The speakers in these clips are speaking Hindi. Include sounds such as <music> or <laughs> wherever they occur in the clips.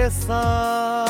रमेश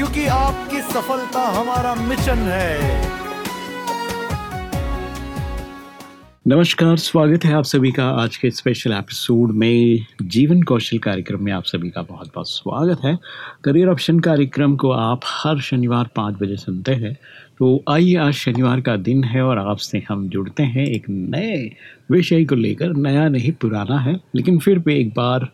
क्योंकि आपकी सफलता हमारा मिशन है। नमस्कार, स्वागत है आप सभी का आज के स्पेशल एपिसोड में। जीवन कौशल कार्यक्रम में आप सभी का बहुत बहुत स्वागत है। करियर ऑप्शन कार्यक्रम को आप हर शनिवार पाँच बजे सुनते हैं। तो आइए, आज शनिवार का दिन है और आपसे हम जुड़ते हैं एक नए विषय को लेकर। नया नहीं, पुराना है, लेकिन फिर भी एक बार,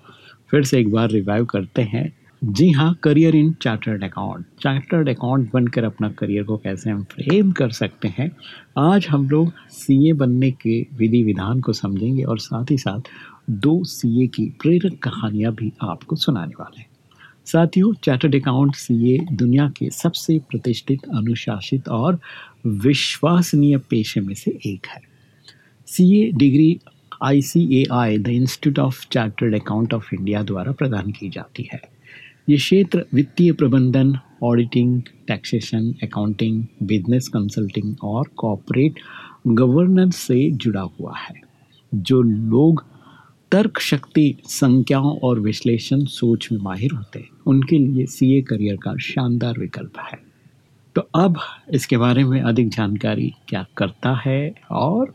फिर से एक बार रिवाइव करते हैं। जी हाँ career in chartered account chartered account बनकर अपना करियर को कैसे हम फ्रेम कर सकते हैं, आज हम लोग सीए बनने के विधि विधान को समझेंगे और साथ ही साथ दो सीए की प्रेरक कहानियाँ भी आपको सुनाने वाले हैं। साथियों चार्टर्ड अकाउंट सीए दुनिया के सबसे प्रतिष्ठित, अनुशासित और विश्वसनीय पेशे में से एक है। CA degree I C A I the institute of chartered account of India द्वारा प्रदान की जाती है। ये क्षेत्र वित्तीय प्रबंधन auditing taxation accounting business consulting और कॉरपोरेट गवर्नेंस से जुड़ा हुआ है, जो लोग तर्क शक्ति संख्याओं और विश्लेषण सोच में माहिर होते हैं। उनके लिए सीए करियर का शानदार विकल्प है। तो अब इसके बारे में अधिक जानकारी क्या करता है और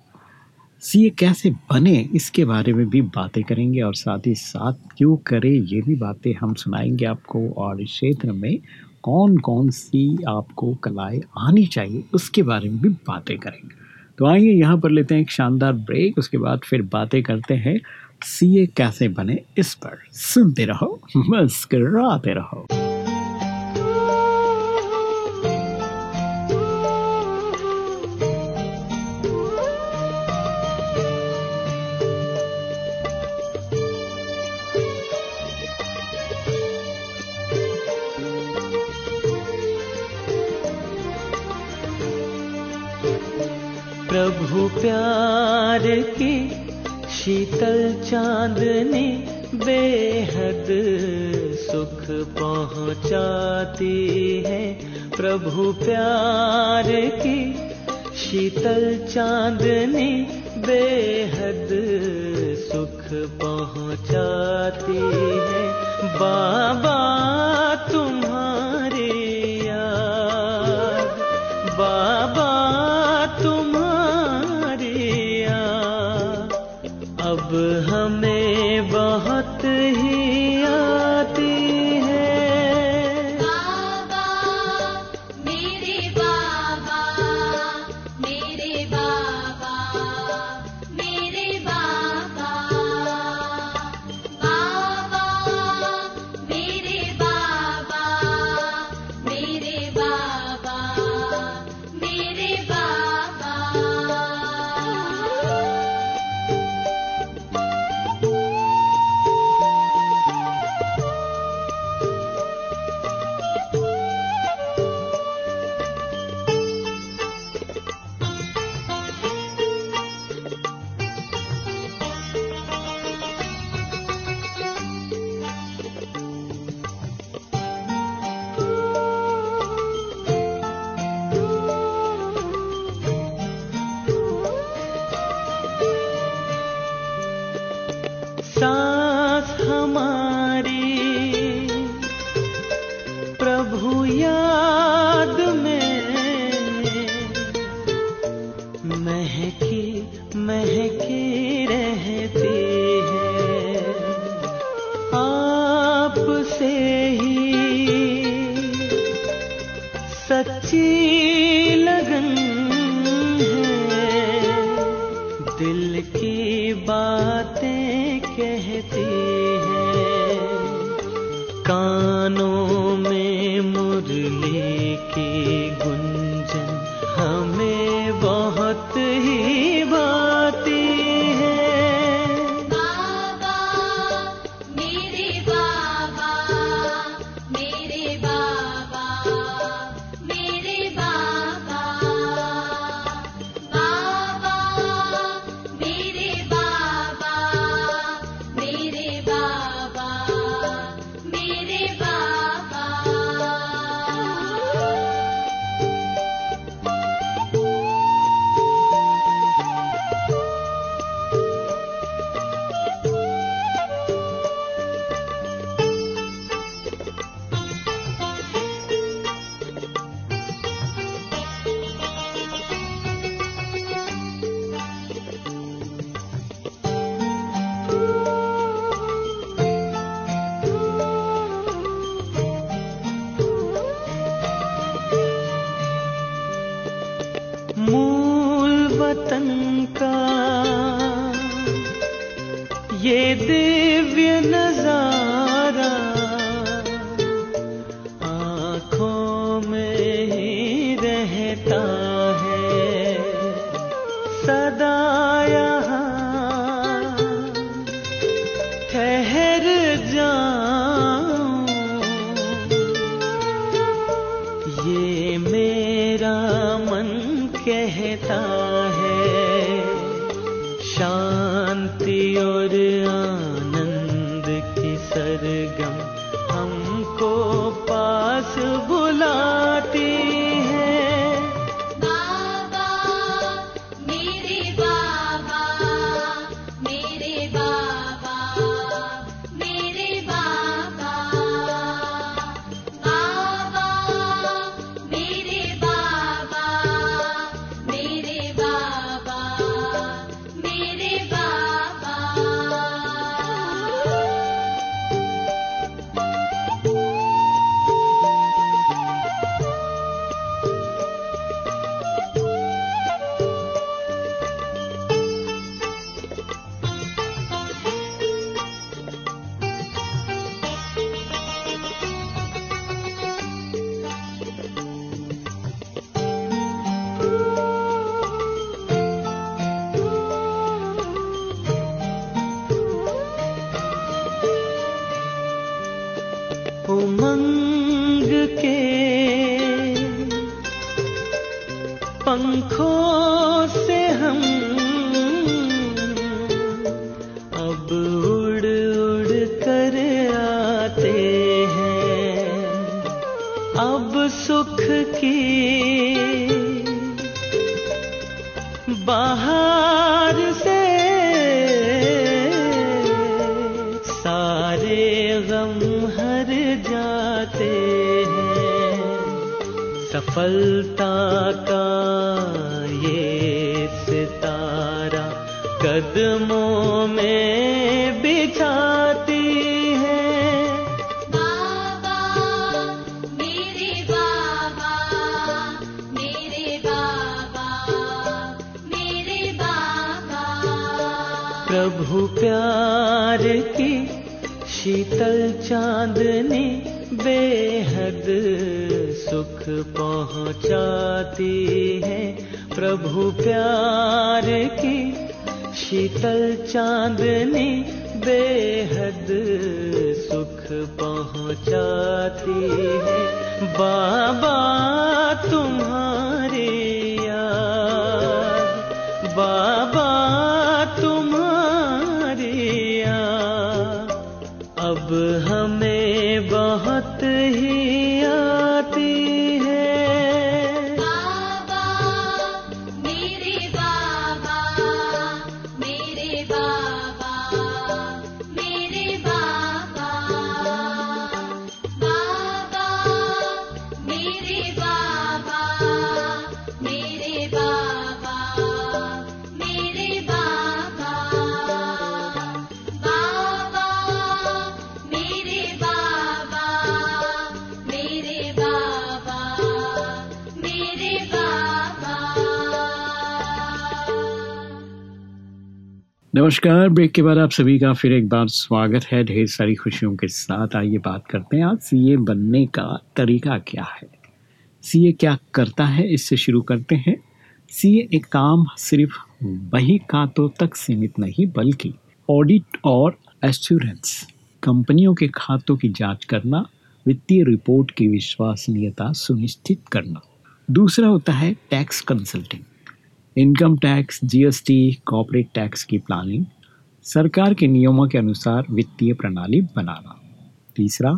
सीए कैसे बने? इसके बारे में भी बातें करेंगे और साथ ही साथ क्यों करें, ये भी बातें हम सुनाएँगे आपको और इस क्षेत्र में कौन कौन सी आपको कलाएँ आनी चाहिए, उसके बारे में भी बातें करेंगे। तो आइए यहाँ पर लेते हैं एक शानदार ब्रेक, उसके बाद फिर बातें करते हैं। सीए कैसे बने? इस पर सुनते रहो, <laughs> मुस्कराते रहो। प्यार की शीतल चांदनी बेहद सुख पहुंचाती है। प्रभु प्यार की शीतल चांदनी बेहद सुख पहुंचाती है। बाबा तुम्हारी और आनंद अब हमें नमस्कार। ब्रेक के बाद आप सभी का फिर एक बार स्वागत है ढेर सारी खुशियों के साथ। आइए बात करते हैं आज सीए बनने का तरीका क्या है? सीए क्या करता है? इससे शुरू करते हैं। सीए एक काम सिर्फ़ वही खातों तक सीमित नहीं, बल्कि ऑडिट और एश्योरेंस कंपनियों के खातों की जाँच करना, वित्तीय रिपोर्ट की विश्वसनीयता सुनिश्चित करना। दूसरा होता है tax consulting income tax GST corporate tax की प्लानिंग सरकार के नियमों के अनुसार वित्तीय प्रणाली बनाना। तीसरा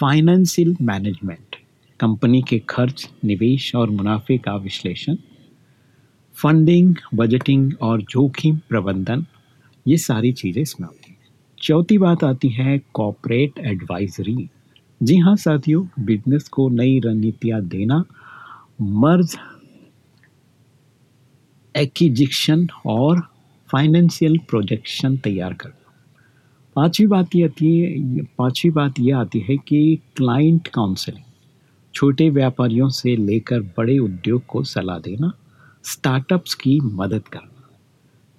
फाइनेंशियल मैनेजमेंट कंपनी के खर्च, निवेश और मुनाफे का विश्लेषण। फंडिंग बजटिंग और जोखिम प्रबंधन, ये सारी चीज़ें इसमें आती हैं। चौथी बात आती है कॉपरेट एडवाइजरी जी हाँ साथियों बिज़नेस को नई रणनीतियाँ देना मर्ज एक्विजिशन और फाइनेंशियल प्रोजेक्शन तैयार करना पांचवी बात ये आती है, पांचवी बात ये आती है कि क्लाइंट काउंसलिंग छोटे व्यापारियों से लेकर बड़े उद्योग को सलाह देना स्टार्टअप्स की मदद करना।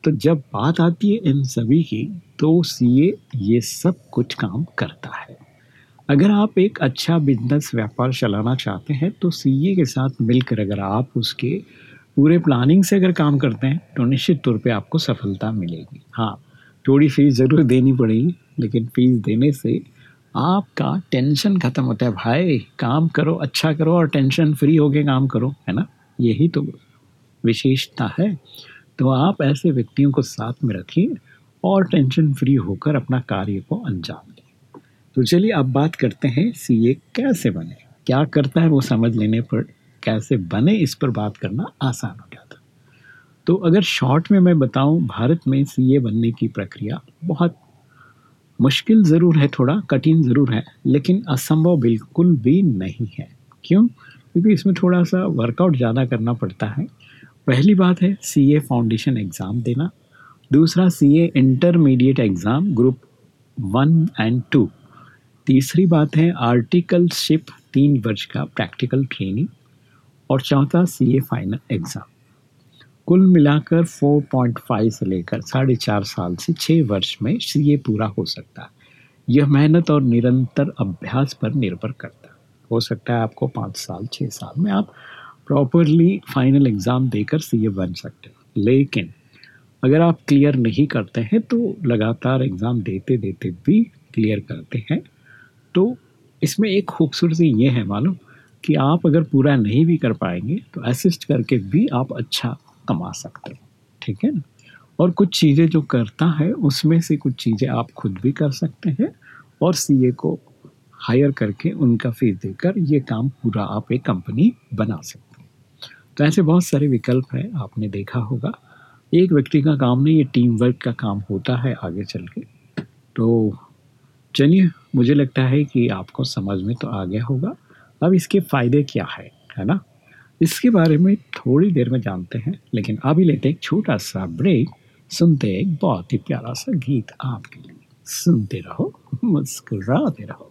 तो जब बात आती है इन सभी की तो सीए ये सब कुछ काम करता है। अगर आप एक अच्छा बिज़नेस व्यापार चलाना चाहते हैं तो सीए के साथ मिलकर अगर आप उसके पूरे प्लानिंग से अगर काम करते हैं तो निश्चित तौर पे आपको सफलता मिलेगी। हाँ थोड़ी फ़ीस ज़रूर देनी पड़ेगी, लेकिन फ़ीस देने से आपका टेंशन ख़त्म होता है। भाई, काम करो अच्छा करो और टेंशन फ्री होके काम करो, है ना? यही तो विशेषता है। तो आप ऐसे व्यक्तियों को साथ में रखिए और टेंशन फ्री होकर अपना कार्य को अंजाम दें। तो चलिए अब बात करते हैं सीए कैसे बने? क्या करता है वो समझ लेने पर। कैसे बने, इस पर बात करना आसान हो जाता। तो अगर शॉर्ट में मैं बताऊँ, भारत में सीए बनने की प्रक्रिया बहुत मुश्किल ज़रूर है, थोड़ा कठिन ज़रूर है, लेकिन असंभव बिल्कुल भी नहीं है। क्यों? क्योंकि इसमें थोड़ा सा वर्कआउट ज़्यादा करना पड़ता है। पहली बात है सीए फाउंडेशन एग्ज़ाम देना। दूसरा CA intermediate exam group one and two तीसरी बात है आर्टिकलशिप तीन वर्ष का प्रैक्टिकल ट्रेनिंग और चौथा सी ए फाइनल एग्ज़ाम कुल मिलाकर 4.5 से लेकर साढ़े चार साल से छः वर्ष में सी ए पूरा हो सकता है। यह मेहनत और निरंतर अभ्यास पर निर्भर करता है। हो सकता है आपको पाँच साल छः साल में आप प्रॉपरली फाइनल एग्ज़ाम देकर सी ए बन सकते हैं। लेकिन अगर आप क्लियर नहीं करते हैं तो लगातार एग्ज़ाम देते देते भी क्लियर करते हैं तो इसमें एक खूबसूरती ये है मालूम। कि आप अगर पूरा नहीं भी कर पाएँगे तो असिस्ट करके भी आप अच्छा कमा सकते हैं। ठीक है ना? और कुछ चीज़ें जो करता है, उसमें से कुछ चीज़ें आप खुद भी कर सकते हैं और सीए को हायर करके उनका फ़ीस देकर ये काम पूरा आप एक कंपनी बना सकते हैं। तो ऐसे बहुत सारे विकल्प हैं, आपने देखा होगा। एक व्यक्ति का काम नहीं, ये टीम वर्क का काम होता है आगे चल के। तो चलिए, मुझे लगता है कि आपको समझ में तो आ गया होगा। अब इसके फ़ायदे क्या है है ना? इसके बारे में थोड़ी देर में जानते हैं, लेकिन अभी लेते एक छोटा सा ब्रेक सुनते एक बहुत ही प्यारा सा गीत आपके लिए। सुनते रहो, मुस्कुराते रहो।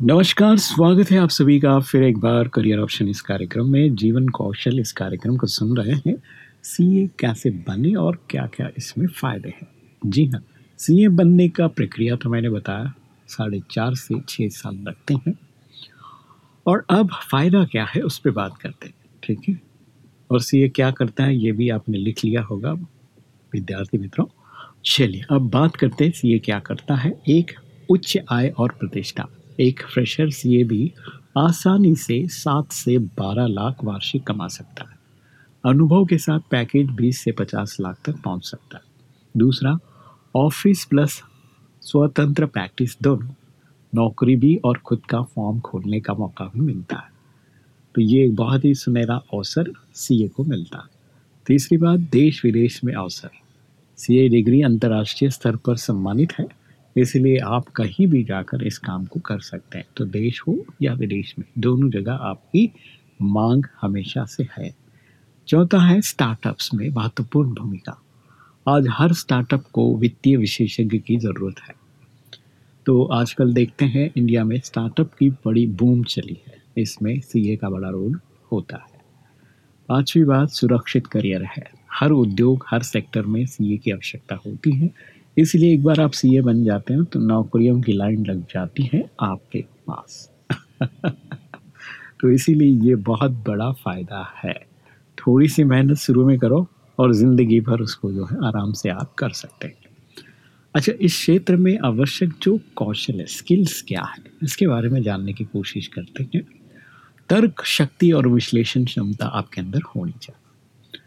नमस्कार, स्वागत है आप सभी का फिर एक बार करियर ऑप्शन इस कार्यक्रम में। जीवन कौशल इस कार्यक्रम को सुन रहे हैं। सीए कैसे बने और क्या क्या इसमें फ़ायदे हैं? जी हाँ सीए बनने का प्रक्रिया तो मैंने बताया, साढ़े चार से छः साल लगते हैं। और अब फ़ायदा क्या है उस पर बात करते हैं, ठीक है? और सीए क्या करता है ये भी आपने लिख लिया होगा, विद्यार्थी मित्रों। चलिए, अब बात करते हैं सीए क्या करता है। एक उच्च आय और प्रतिष्ठा। एक फ्रेशर सीए भी आसानी से सात से बारह लाख वार्षिक कमा सकता है। अनुभव के साथ पैकेज बीस से पचास लाख तक पहुँच सकता है। दूसरा ऑफ़िस प्लस स्वतंत्र प्रैक्टिस दोनों, नौकरी भी और खुद का फॉर्म खोलने का मौका भी मिलता है। तो ये एक बहुत ही सुनहरा अवसर सीए को मिलता है। तीसरी बात देश विदेश में अवसर। सीए डिग्री अंतर्राष्ट्रीय स्तर पर सम्मानित है। इसलिए आप कहीं भी जाकर इस काम को कर सकते हैं। तो देश हो या विदेश में, दोनों जगह आपकी मांग हमेशा से है। चौथा है स्टार्टअप्स में महत्वपूर्ण भूमिका। आज हर स्टार्टअप को वित्तीय विशेषज्ञ की ज़रूरत है। तो आजकल देखते हैं, इंडिया में स्टार्टअप की बड़ी बूम चली है। इसमें सीए का बड़ा रोल होता है। पांचवी बात, सुरक्षित करियर है। हर उद्योग, हर सेक्टर में सीए की आवश्यकता होती है। इसलिए एक बार आप सीए बन जाते हैं तो नौकरियों की लाइन लग जाती है आपके पास। तो इसीलिए ये बहुत बड़ा फ़ायदा है। थोड़ी सी मेहनत शुरू में करो और ज़िंदगी भर उसको जो है आराम से आप कर सकते हैं। अच्छा इस क्षेत्र में आवश्यक जो कौशल है स्किल्स क्या है? इसके बारे में जानने की कोशिश करते हैं। तर्क, शक्ति और विश्लेषण क्षमता आपके अंदर होनी चाहिए।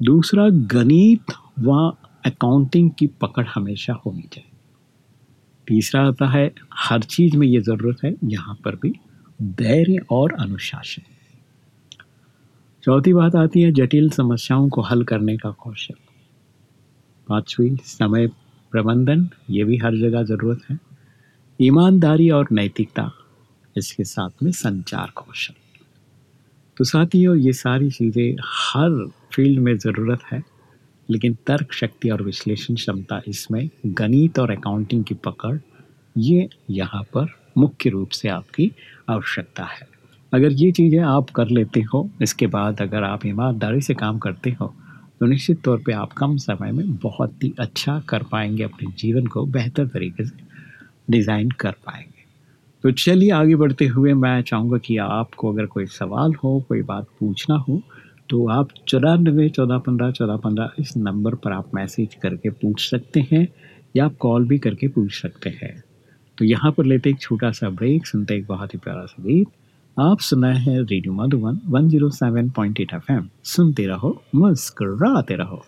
दूसरा, गणित व अकाउंटिंग की पकड़ हमेशा होनी चाहिए। तीसरा आता है, हर चीज़ में ये ज़रूरत है, यहाँ पर भी धैर्य और अनुशासन। चौथी बात आती है, जटिल समस्याओं को हल करने का कौशल। पांचवी समय प्रबंधन, ये भी हर जगह ज़रूरत है। ईमानदारी और नैतिकता, इसके साथ में संचार कौशल। तो साथियों, ये सारी चीज़ें हर फ़ील्ड में ज़रूरत है। लेकिन तर्क शक्ति और विश्लेषण क्षमता इसमें गणित और अकाउंटिंग की पकड़, ये यहाँ पर मुख्य रूप से आपकी आवश्यकता है। अगर ये चीज़ें आप कर लेते हो, इसके बाद अगर आप ईमानदारी से काम करते हो तो निश्चित तौर पे आप कम समय में बहुत ही अच्छा कर पाएँगे, अपने जीवन को बेहतर तरीके से डिज़ाइन कर पाएँगे। तो चलिए आगे बढ़ते हुए मैं चाहूँगा कि आपको अगर कोई सवाल हो, कोई बात पूछना हो तो आप चौरानबे, चौदह पंद्रह चौदह पंद्रह इस नंबर पर आप मैसेज करके पूछ सकते हैं या आप कॉल भी करके पूछ सकते हैं। तो यहाँ पर लेते एक छोटा सा ब्रेक, सुनते एक बहुत ही प्यारा सा गीत। आप सुना है radio Madhuban, one zero seven point eight F M. सुनते रहो, मुस्कुराते रहो।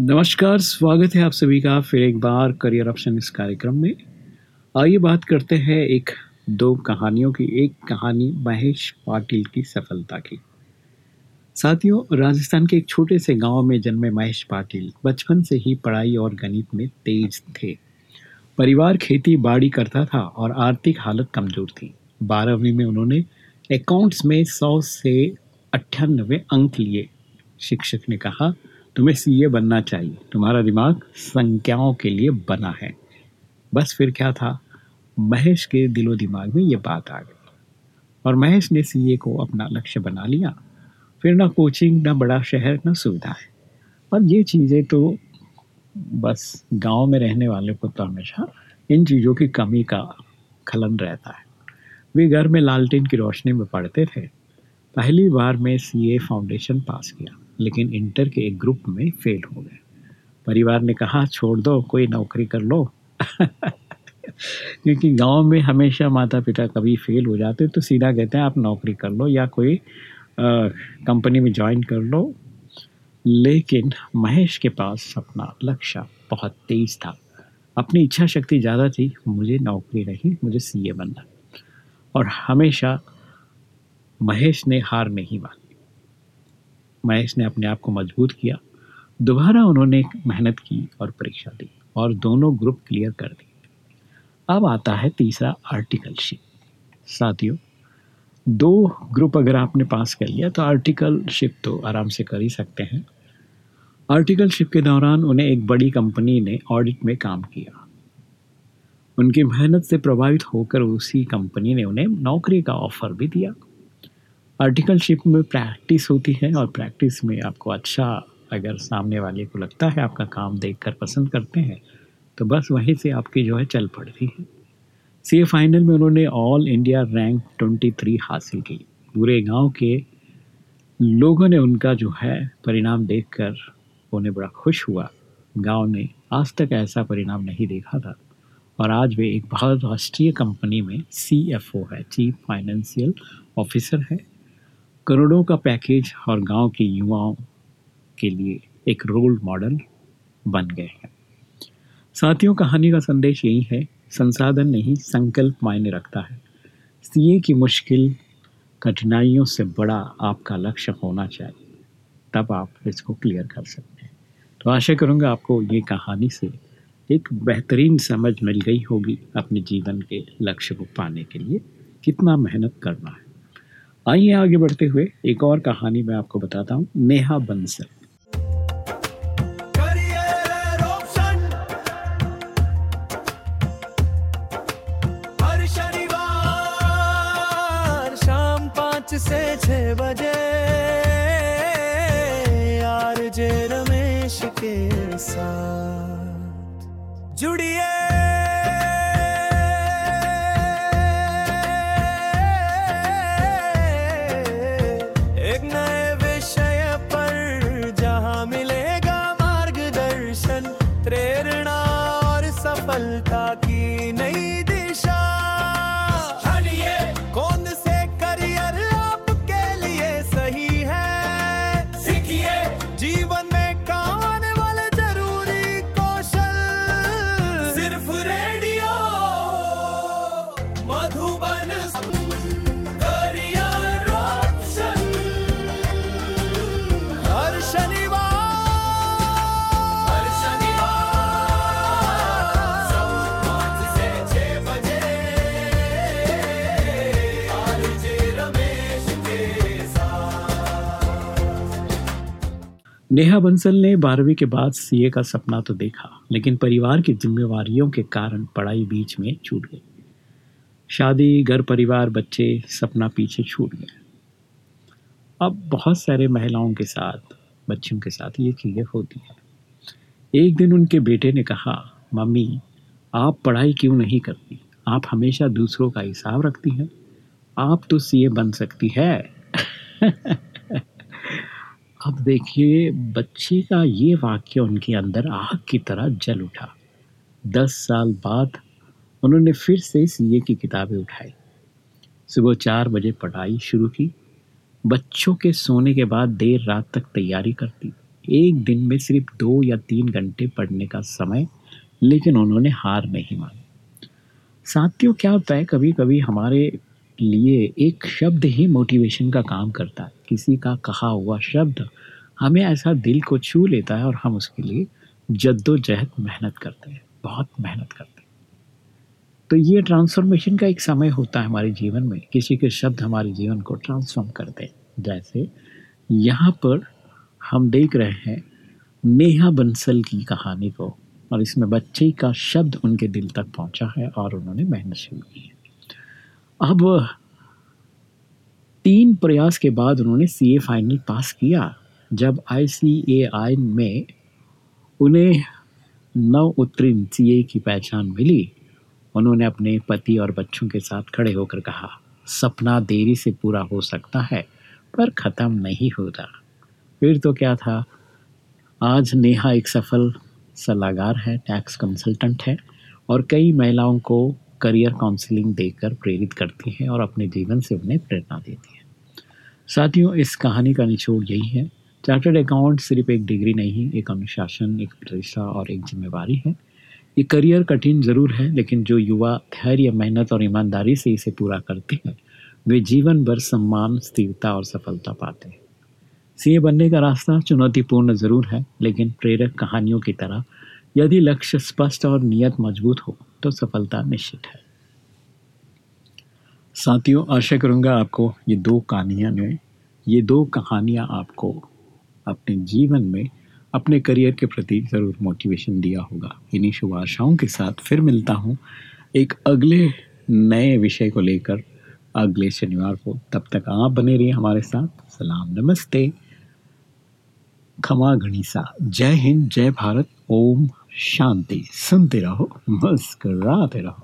नमस्कार, स्वागत है आप सभी का फिर एक बार करियर ऑप्शन इस कार्यक्रम में। आइए बात करते हैं एक, दो कहानियों की। एक कहानी महेश पाटिल की सफलता की। साथियों, राजस्थान के एक छोटे से गाँव में जन्मे महेश पाटिल बचपन से ही पढ़ाई और गणित में तेज थे। परिवार खेती बाड़ी करता था और आर्थिक हालत कमज़ोर थी। बारहवीं में उन्होंने अकाउंट्स में सौ से अट्ठानबे अंक लिए। शिक्षक ने कहा तुम्हें सीए बनना चाहिए। तुम्हारा दिमाग संख्याओं के लिए बना है। बस फिर क्या था? महेश के दिलो दिमाग में ये बात आ गई। और महेश ने सीए को अपना लक्ष्य बना लिया। फिर ना कोचिंग, ना बड़ा शहर, ना सुविधाएँ। और ये चीज़ें तो बस गाँव में रहने वाले को तो हमेशा इन चीज़ों की कमी का खलन रहता है। वे घर में लालटेन की रोशनी में पढ़ते थे। पहली बार में सीए फाउंडेशन पास किया। लेकिन इंटर के एक ग्रुप में फेल हो गए। परिवार ने कहा, छोड़ दो, कोई नौकरी कर लो। <laughs> क्योंकि गाँव में हमेशा माता पिता कभी फेल हो जाते तो सीधा कहते हैं, आप नौकरी कर लो या कोई कंपनी में ज्वाइन कर लो। लेकिन महेश के पास अपना लक्ष्य बहुत तेज था। अपनी इच्छा शक्ति ज़्यादा थी, मुझे नौकरी नहीं, मुझे सीए बनना। और हमेशा महेश ने हार नहीं मानी। महेश ने अपने आप को मज़बूत किया। दोबारा उन्होंने मेहनत की और परीक्षा दी और दोनों ग्रुप क्लियर कर दिए। अब आता है तीसरा आर्टिकल शिप साथियों, दो ग्रुप अगर आपने पास कर लिया तो आर्टिकल शिप तो आराम से कर ही सकते हैं। आर्टिकल शिप के दौरान उन्हें एक बड़ी कंपनी ने ऑडिट में काम किया। उनकी मेहनत से प्रभावित होकर उसी कंपनी ने उन्हें नौकरी का ऑफ़र भी दिया। आर्टिकलशिप में प्रैक्टिस होती है और प्रैक्टिस में आपको अच्छा अगर सामने वाले को लगता है, आपका काम देखकर पसंद करते हैं तो बस वहीं से आपकी जो है चल पड़ती है। सी फाइनल में उन्होंने ऑल इंडिया रैंक 23 हासिल की। पूरे गाँव के लोगों ने उनका जो है परिणाम देखकर उन्हें बड़ा खुश हुआ। गाँव ने आज तक ऐसा परिणाम नहीं देखा था। और आज वे एक बहुत राष्ट्रीय कंपनी में सीएफओ है चीफ फाइनेंशियल ऑफिसर है। करोड़ों का पैकेज और गाँव के युवाओं के लिए एक रोल मॉडल बन गए हैं। साथियों, कहानी का संदेश यही है, संसाधन नहीं, संकल्प मायने रखता है। सीए की मुश्किल कठिनाइयों से बड़ा आपका लक्ष्य होना चाहिए, तब आप इसको क्लियर कर सकते हैं। तो आशा करूँगा आपको ये कहानी से एक बेहतरीन समझ मिल गई होगी अपने जीवन के लक्ष्य को पाने के लिए। कितना मेहनत करना है। आइए आगे बढ़ते हुए एक और कहानी मैं आपको बताता हूँ, नेहा बंसल। से छह बजे आर जे रमेश के साथ। जुड़िए नेहा बंसल ने बारहवीं के बाद सीए का सपना तो देखा, लेकिन परिवार की जिम्मेवारियों के कारण पढ़ाई बीच में छूट गई। शादी, घर परिवार, बच्चे, सपना पीछे छूट गया अब बहुत सारे महिलाओं के साथ बच्चों के साथ ये चीज़ें होती हैं। एक दिन उनके बेटे ने कहा, मम्मी, आप पढ़ाई क्यों नहीं करती? आप हमेशा दूसरों का हिसाब रखती हैं। आप तो सीए बन सकती है। <laughs> अब देखिए, बच्चे का ये वाक्य उनके अंदर आग की तरह जल उठा। दस साल बाद उन्होंने फिर से सीए की किताबें उठाई। सुबह चार बजे पढ़ाई शुरू की। बच्चों के सोने के बाद देर रात तक तैयारी करती। एक दिन में सिर्फ़ दो या तीन घंटे पढ़ने का समय लेकिन उन्होंने हार नहीं मानी। साथियों, क्या होता है कभी कभी हमारे लिए एक शब्द ही मोटिवेशन का काम करता है। किसी का कहा हुआ शब्द हमें ऐसा दिल को छू लेता है और हम उसके लिए जद्दोजहद मेहनत करते हैं, बहुत मेहनत करते हैं। तो ये ट्रांसफॉर्मेशन का एक समय होता है हमारे जीवन में। किसी के शब्द हमारे जीवन को ट्रांसफॉर्म करते हैं। जैसे यहाँ पर हम देख रहे हैं नेहा बंसल की कहानी को और इसमें बच्चे का शब्द उनके दिल तक पहुँचा है और उन्होंने मेहनत शुरू की है। अब तीन प्रयास के बाद उन्होंने सी ए फाइनल पास किया, जब आई सी ए आई में उन्हें नव उत्तीर्ण सी ए की पहचान मिली। उन्होंने अपने पति और बच्चों के साथ खड़े होकर कहा, सपना देरी से पूरा हो सकता है, पर ख़त्म नहीं होता। फिर तो क्या था? आज नेहा एक सफल सलाहकार है टैक्स कंसल्टेंट है, और कई महिलाओं को करियर काउंसलिंग देकर प्रेरित करती हैं और अपने जीवन से उन्हें प्रेरणा देती हैं। साथियों, इस कहानी का निचोड़ यही है। चार्टर्ड अकाउंट सिर्फ़ एक डिग्री नहीं, एक अनुशासन, एक पेशा और एक जिम्मेवारी है। ये करियर कठिन ज़रूर है, लेकिन जो युवा धैर्य, मेहनत और ईमानदारी से इसे पूरा करते हैं, वे जीवन भर सम्मान, स्थिरता और सफलता पाते हैं। सीए बनने का रास्ता चुनौतीपूर्ण ज़रूर है, लेकिन प्रेरक कहानियों की तरह यदि लक्ष्य स्पष्ट और नियत मज़बूत हो तो सफलता निश्चित है। साथियों, आशा करूँगा आपको ये दो कहानियाँ ने, ये दो कहानियाँ आपको अपने जीवन में, अपने करियर के प्रति ज़रूर मोटिवेशन दिया होगा। इन्हीं शुभ आशाओं के साथ फिर मिलता हूँ एक अगले नए विषय को लेकर, अगले शनिवार को। तब तक आप बने रहिए हमारे साथ। सलाम, नमस्ते। खमा गणिसा। जय हिंद, जय भारत। ओम शांति। सुनते रहो मुस्कराते रहो।